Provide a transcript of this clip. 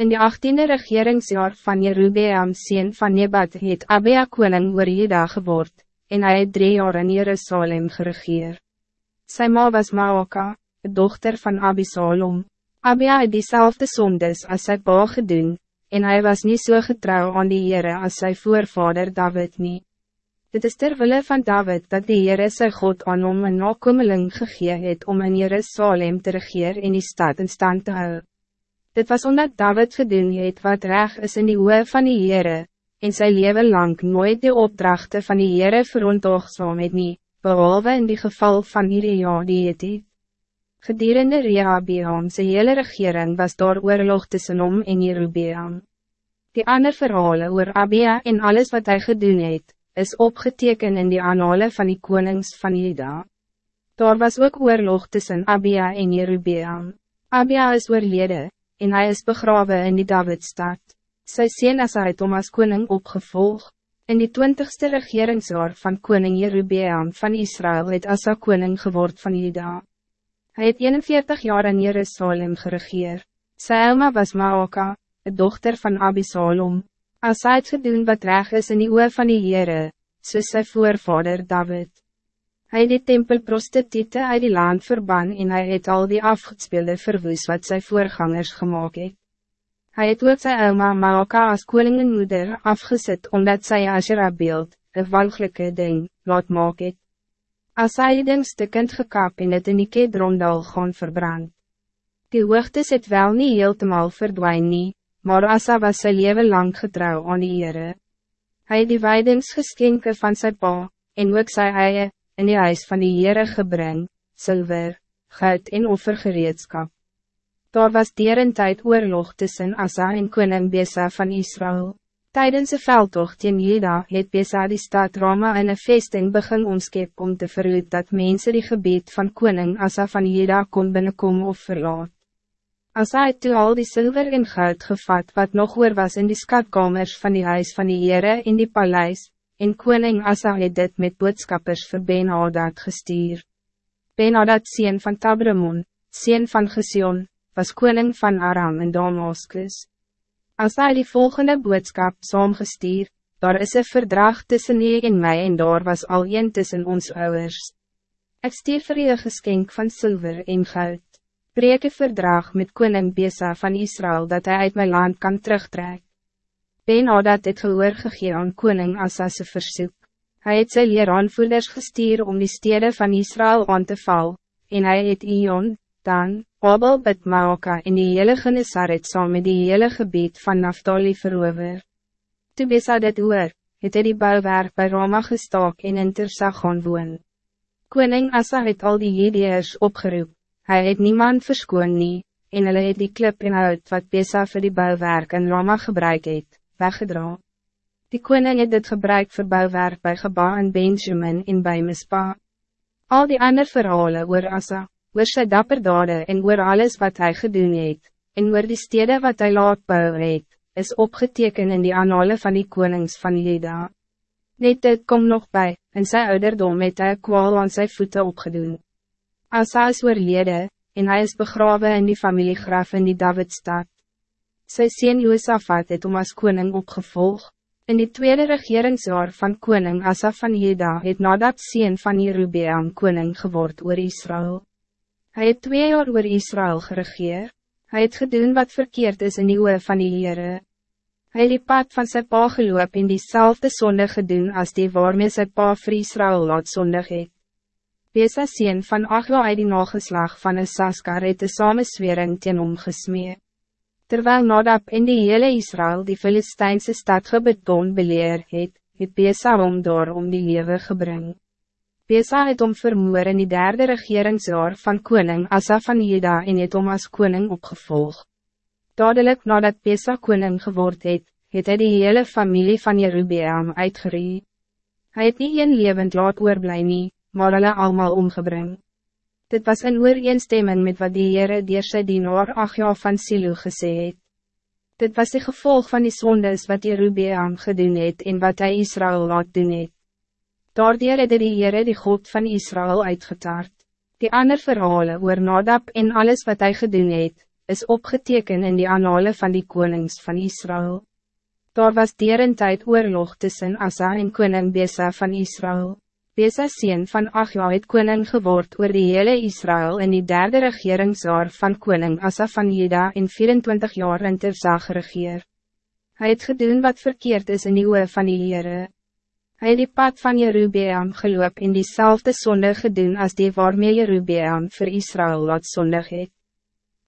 In die achttiende regeringsjaar van Jerubeam sien van Nebat het Abia koning oor Jeda geword, en hij het drie jaar in Jerusalem geregeer. Sy ma was Maoka, de dochter van Abisalom. Abia het diezelfde sondes als sy pa gedoen, en hij was niet zo so getrouw aan die Heere als zijn voorvader David niet. Dit is terwille van David dat die Heere sy God aan hom een nakomeling gegee het om in Jerusalem te regeer in die stad in stand te houden. Dit was omdat David gedoen het wat reg is in die oe van die Heere, en sy leven lang nooit de opdrachten van die Heere verontogsaam het nie, behalve in die geval van Iria die het het. Gedurende Rehabeam sy hele regering was daar oorlog tussen hom en Jerubeam. Die ander verhalen oor Abia en alles wat hij gedoen het, is opgeteken in die anale van die konings van Juda. Daar was ook oorlog tussen Abia en Jerubeam. Abia is oorlede, en hij is begraven in die Davidstad. Sy sien as hy het om as koning opgevolg. In die twintigste regeringsjaar van koning Jerubeam van Israël het Asa koning geword van Juda. Hij het 41 jaar in Jerusalem geregeer. Sy Elma was Maoka, de dochter van Abisalom. As hy het gedoen wat reg is in die oor van die Heere, soos sy voorvader David. Hij het die tempelprostitute uit die land verban en hij het al die afgespeelde verwoes wat zijn voorgangers gemaakt het. Hij het ook sy Elma Maoka as koningenmoeder afgezet omdat sy Asherah beeld, een walgelijke ding, laat maak het. As hy die ding stikkend gekap en het in die kedrondal gaan verbrand. Die hoogtes het wel niet heeltemal verdwijn nie, maar Asa was sy leven lang getrouw aan die Heere. Hy het die weidingsgeskenke van sy pa, en ook sy eie, in die huis van die Heere gebring, zilver, goud en offergereedskap. Daar was dier een tijd oorlog tussen Asa en koning Besa van Israël. Tijdens de veldtocht in Jeda het Besa die stad Roma in een vesting begin omskep om te verhoed dat mensen die gebied van koning Asa van Jeda kon binnenkom of verlaat. Asa het toe al die zilver en goud gevat wat nog oor was in die skatkamers van die huis van die Heere in die paleis, en koning Asa het dit met boodskappers vir Ben-Hadad gestuur. Ben-Hadad sien van Tabramon, sien van Gesion, was koning van Aram en Damaskus. Als hij die volgende boodschap saamgestuur, daar is een verdrag tussen je en mij en daar was al een tussen ons ouders. Ik stuur vir je geschenk van zilver en goud. Breek een verdrag met koning Besa van Israël dat hij uit mijn land kan terugtrekken. Ben Hadad het gehoor gegee aan koning Assase versoek. Hij het sy leeraanvoerders gestuur om die steden van Israël aan te val, en hij het Ion, Dan, Abel bid Maoka en die hele Genesaret saam met die hele gebied van Naftali verover. Toe Besa dit oor, het hy die bouwwerk by Roma gestaak en in Tersa gaan woon. Koning Asa het al die Jedeers opgeroep, hij het niemand verskoon nie, en hulle het die klip en hout wat Besa vir die bouwwerk in Roma gebruik het, weggedra. Die koning het dit gebruik vir bouwwerk by Geba en Benjamin en by Mispa. Al die ander verhalen oor Asa, oor sy dapperdade en oor alles wat hij gedoen het, en oor die stede wat hij laat bou het, is opgeteken in die anale van die konings van Juda. Net dit kom nog bij, en sy ouderdom het hy kwaal aan sy voeten opgedoen. Asa is oorlede, en hij is begraven in die familiegraf in die Davidstad. Sy sien Joosafat het om as koning opgevolg. In die tweede regeringsjaar van koning Asa van Juda het Nadab sien van Jerubeam koning geword oor Israël. Hij het twee jaar oor Israël geregeer, hij het gedoen wat verkeerd is in die oor van die Heere. Hy het die pad van sy pa geloop en diezelfde zonde gedoen als die waarmee sy pa vir Israël laat zondig het. Besa sien van Achwa uit die nageslag van een Saskar het de samenswering teen hom gesmee. Terwijl Nadab in die hele Israël die Filistijnse stad gebeton beleer het, het Besa om door om die lewe gebring. Besa het om vermoor in die derde regeringsjaar van koning Asa van Juda en het om as koning opgevolg. Dadelijk nadat Besa koning geword het, het hy die hele familie van Jerubeam uitgerie. Hij het nie een levend laat oorblij nie, maar hulle allemaal omgebring. Dit was een ooreenstemming met wat die Heere dier sy dienaar Achja van Silo gesê het. Dit was de gevolg van die sondes wat Jerubeam gedoen het en wat hij Israël laat doen het. Daardier het die Heere die God van Israël uitgetaard. Die ander verhalen oor Nadab en alles wat hij gedoen het, is opgeteken in die anale van die konings van Israël. Daar was dier een tijd oorlog tussen Asa en koning Besa van Israël. Besa sien van Achja het koning geword oor die hele Israël in die derde regeringsjaar van koning Asa van Juda in 24 jaar in Tirza geregeer. Hij het gedoen wat verkeerd is in die oor van die Heere. Hy het die pad van Jerubeam geloop in diezelfde zonde gedoen als die waarmee Jerubeam voor Israël wat zondig het.